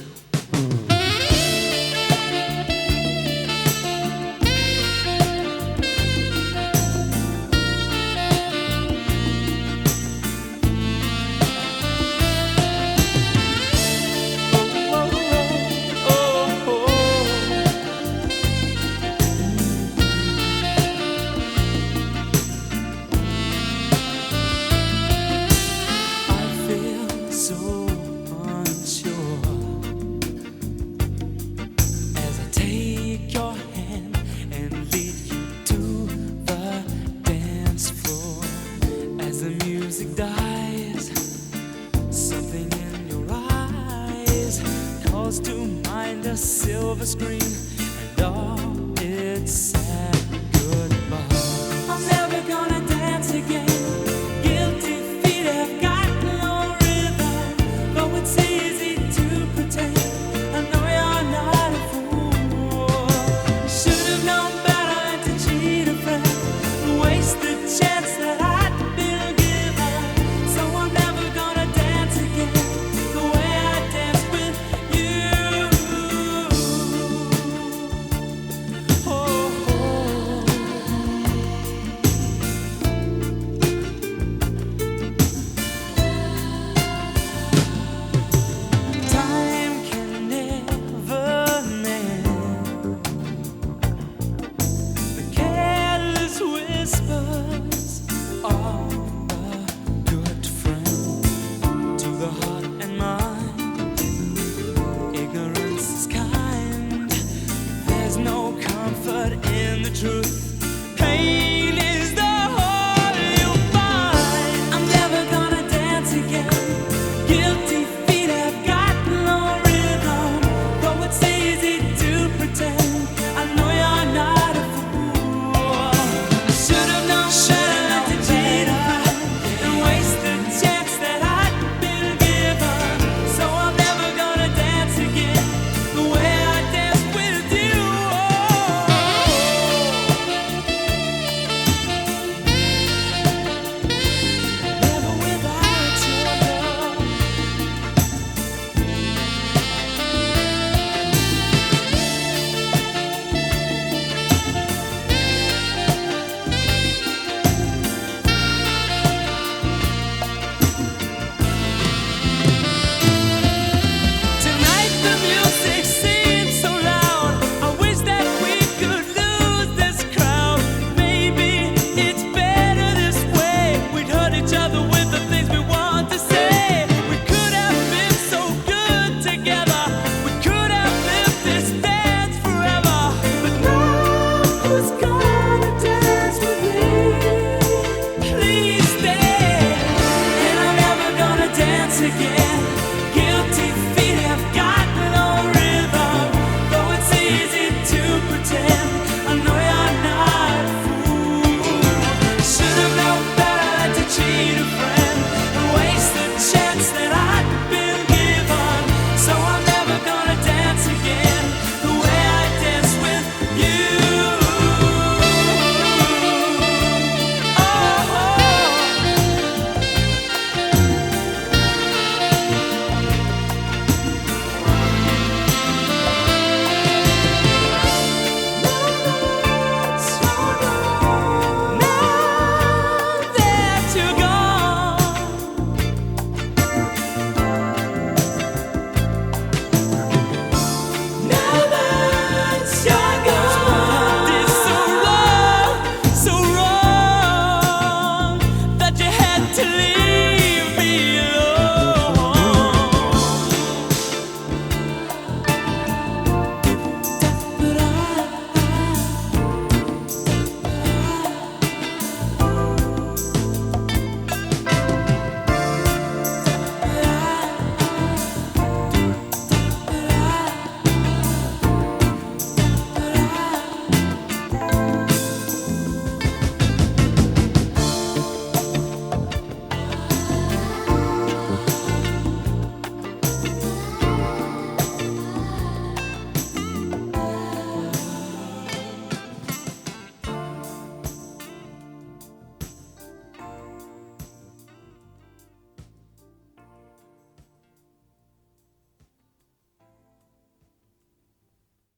do. As the music dies, something in your eyes calls to mind a silver screen and all its sad